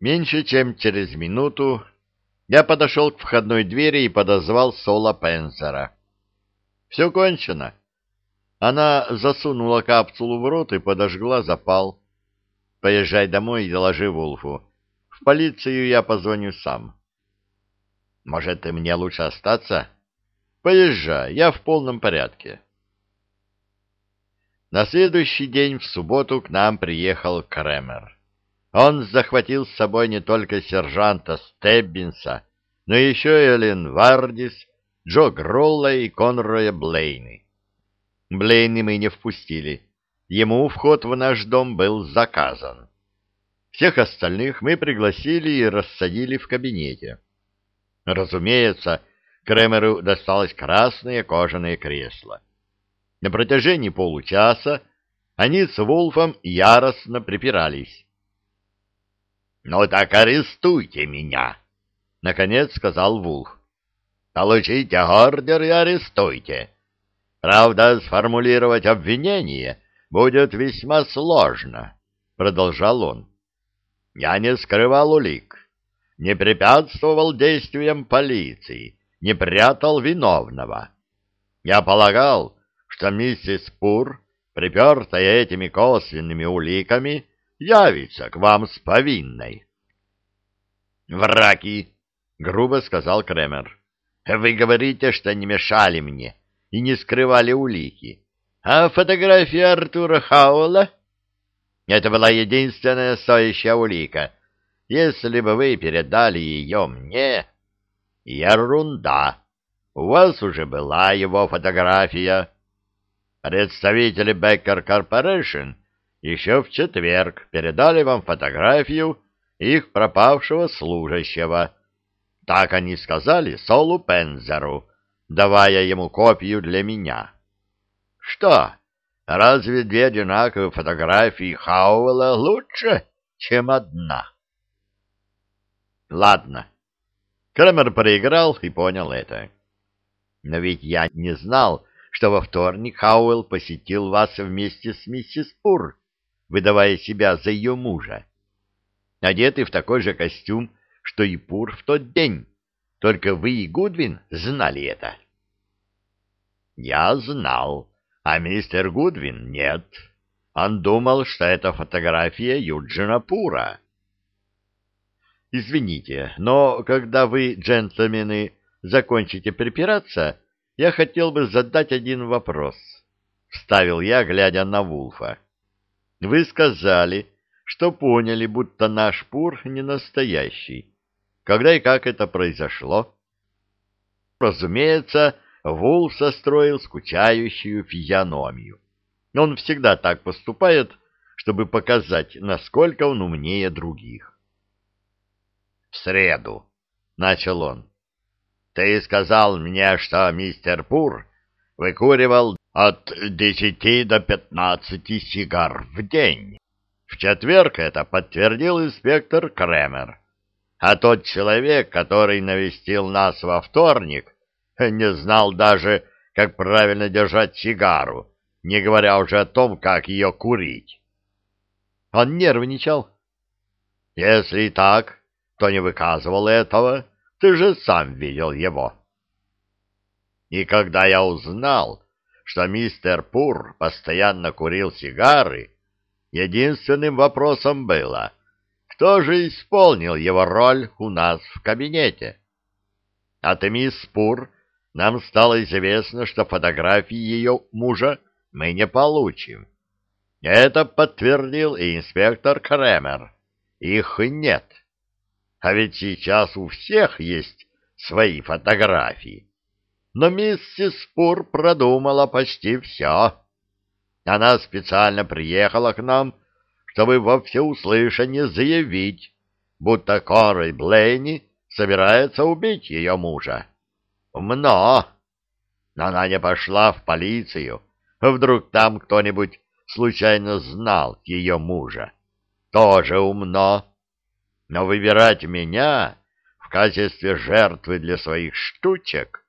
Меньше чем через минуту я подошел к входной двери и подозвал Сола Пензера. Все кончено. Она засунула капсулу в рот и подожгла запал. Поезжай домой и доложи Вулфу. В полицию я позвоню сам. Может, и мне лучше остаться? Поезжай, я в полном порядке. На следующий день в субботу к нам приехал Кремер. Он захватил с собой не только сержанта Стеббинса, но еще и Эллен Вардис, Джо Гролла и Конроя Блейны. Блейны мы не впустили. Ему вход в наш дом был заказан. Всех остальных мы пригласили и рассадили в кабинете. Разумеется, Кремеру досталось красное кожаное кресло. На протяжении получаса они с Вулфом яростно припирались. — Ну так арестуйте меня, — наконец сказал Вулф. — Получите ордер и арестуйте. Правда, сформулировать обвинение будет весьма сложно, — продолжал он. — Я не скрывал улик, не препятствовал действиям полиции, не прятал виновного. Я полагал, что миссис Пур, припертая этими косвенными уликами, явится к вам с повинной. «Враки!» — грубо сказал Кремер. «Вы говорите, что не мешали мне и не скрывали улики. А фотография Артура Хаула? Это была единственная стоящая улика. Если бы вы передали ее мне...» «Ерунда! У вас уже была его фотография. Представители Becker Corporation еще в четверг передали вам фотографию их пропавшего служащего. Так они сказали Солу Пензеру, давая ему копию для меня. Что, разве две одинаковые фотографии Хауэлла лучше, чем одна? Ладно. Крамер проиграл и понял это. Но ведь я не знал, что во вторник Хауэлл посетил вас вместе с миссис Пур выдавая себя за ее мужа. Одетый в такой же костюм, что и Пур в тот день. Только вы и Гудвин знали это. Я знал, а мистер Гудвин нет. Он думал, что это фотография Юджина Пура. Извините, но когда вы, джентльмены, закончите припираться, я хотел бы задать один вопрос. Вставил я, глядя на Вулфа. Вы сказали, что поняли, будто наш пур не настоящий. Когда и как это произошло? Разумеется, Вулф состроил скучающую физиономию. Он всегда так поступает, чтобы показать, насколько он умнее других. — В среду, — начал он, — ты сказал мне, что мистер Пур выкуривал от десяти до пятнадцати сигар в день. В четверг это подтвердил инспектор Кремер. А тот человек, который навестил нас во вторник, не знал даже, как правильно держать сигару, не говоря уже о том, как ее курить. Он нервничал. Если так, то не выказывал этого, ты же сам видел его. И когда я узнал, что мистер Пур постоянно курил сигары, единственным вопросом было, кто же исполнил его роль у нас в кабинете. От мисс Пур нам стало известно, что фотографии ее мужа мы не получим. Это подтвердил и инспектор Кремер. Их нет. А ведь сейчас у всех есть свои фотографии но миссис Пур продумала почти все. Она специально приехала к нам, чтобы во всеуслышание заявить, будто Корой Блейни собирается убить ее мужа. Умно! Но она не пошла в полицию. Вдруг там кто-нибудь случайно знал ее мужа. Тоже умно. Но выбирать меня в качестве жертвы для своих штучек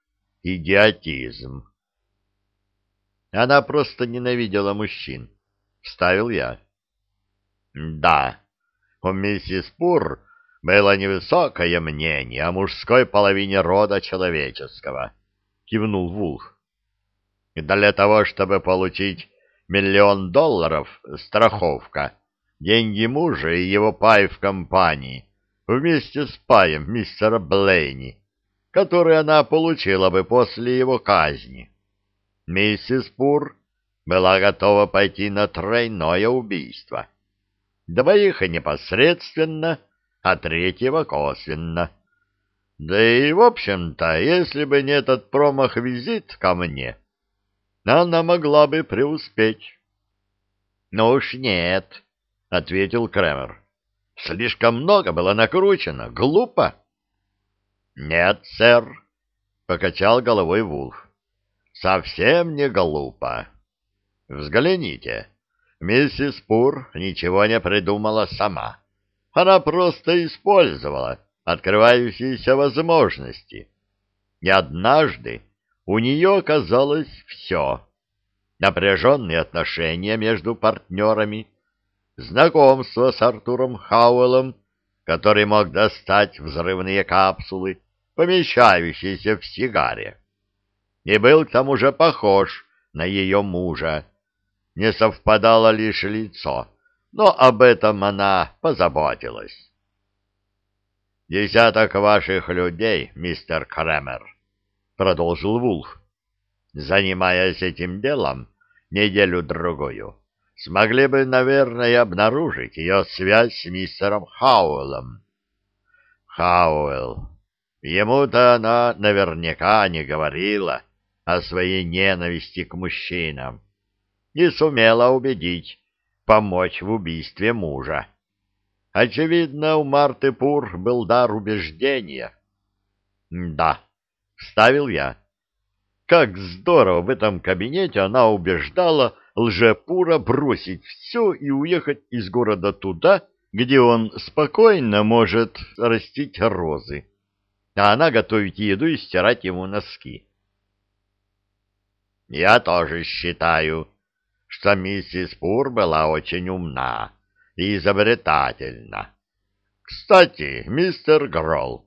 идиотизм. Она просто ненавидела мужчин, — вставил я. Да, у миссис Пур было невысокое мнение о мужской половине рода человеческого, — кивнул Вулф. Для того, чтобы получить миллион долларов страховка, деньги мужа и его пай в компании вместе с паем мистера Блейни, который она получила бы после его казни. Миссис Пур была готова пойти на тройное убийство. Двоих непосредственно, а третьего косвенно. Да и, в общем-то, если бы не этот промах-визит ко мне, она могла бы преуспеть. — Ну уж нет, — ответил Кремер. — Слишком много было накручено. Глупо. — Нет, сэр, — покачал головой Вулф. — Совсем не глупо. Взгляните, миссис Пур ничего не придумала сама. Она просто использовала открывающиеся возможности. И однажды у нее оказалось все. Напряженные отношения между партнерами, знакомство с Артуром Хауэллом, который мог достать взрывные капсулы, помещающиеся в сигаре, и был к тому же похож на ее мужа. Не совпадало лишь лицо, но об этом она позаботилась. «Десяток ваших людей, мистер Кремер», — продолжил Вулф, — «занимаясь этим делом неделю-другую, смогли бы, наверное, обнаружить ее связь с мистером Хауэллом. Хауэлл. Ему-то она наверняка не говорила о своей ненависти к мужчинам, не сумела убедить помочь в убийстве мужа. Очевидно, у Марты Пур был дар убеждения. Да, вставил я. Как здорово в этом кабинете она убеждала лжепура бросить все и уехать из города туда, где он спокойно может растить розы, а она готовить еду и стирать ему носки. Я тоже считаю, что миссис Пур была очень умна и изобретательна. Кстати, мистер Гролл,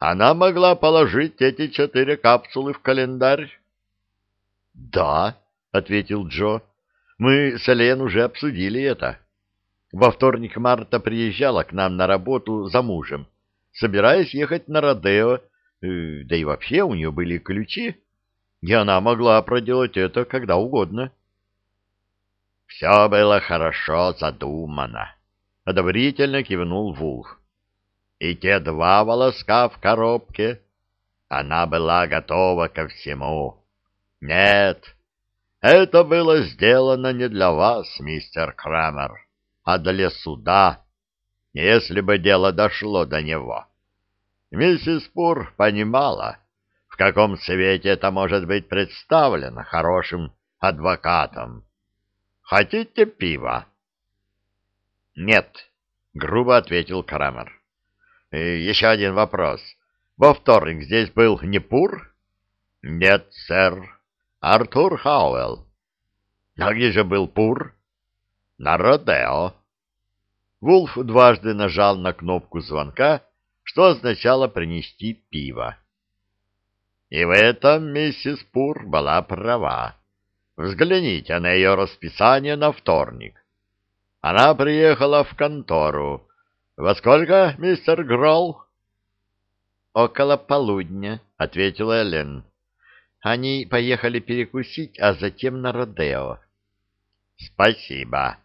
она могла положить эти четыре капсулы в календарь? — Да, — ответил Джо, — мы с Элен уже обсудили это. Во вторник Марта приезжала к нам на работу за мужем, собираясь ехать на Родео, э, да и вообще у нее были ключи, и она могла проделать это когда угодно. — Все было хорошо задумано, — одобрительно кивнул Вулф и те два волоска в коробке. Она была готова ко всему. Нет, это было сделано не для вас, мистер Крамер, а для суда, если бы дело дошло до него. Миссис Пур понимала, в каком свете это может быть представлено хорошим адвокатом. Хотите пива? — Нет, — грубо ответил Крамер. Еще один вопрос. Во вторник здесь был не Пур? Нет, сэр. Артур Хауэлл. А где же был Пур? На Родео. Вулф дважды нажал на кнопку звонка, что означало принести пиво. И в этом миссис Пур была права. Взгляните на ее расписание на вторник. Она приехала в контору, «Во сколько, мистер Гролл?» «Около полудня», — ответила Эллен. «Они поехали перекусить, а затем на Родео». «Спасибо.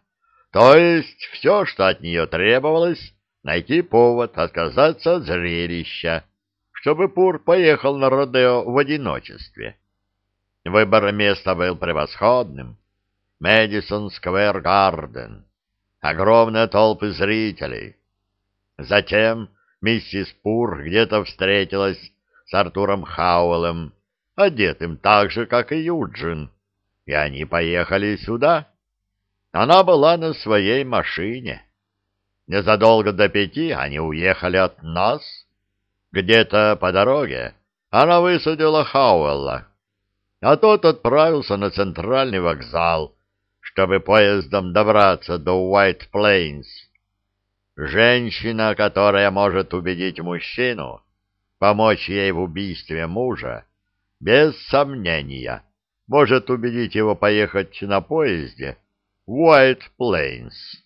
То есть все, что от нее требовалось, найти повод отказаться от зрелища, чтобы Пур поехал на Родео в одиночестве. Выбор места был превосходным. Мэдисон Сквер Гарден. Огромные толпы зрителей» Затем миссис Пур где-то встретилась с Артуром Хауэллом, одетым так же, как и Юджин, и они поехали сюда. Она была на своей машине. Незадолго до пяти они уехали от нас. Где-то по дороге она высадила Хауэлла, а тот отправился на центральный вокзал, чтобы поездом добраться до Уайт Плейнс. Женщина, которая может убедить мужчину, помочь ей в убийстве мужа, без сомнения, может убедить его поехать на поезде White Plains.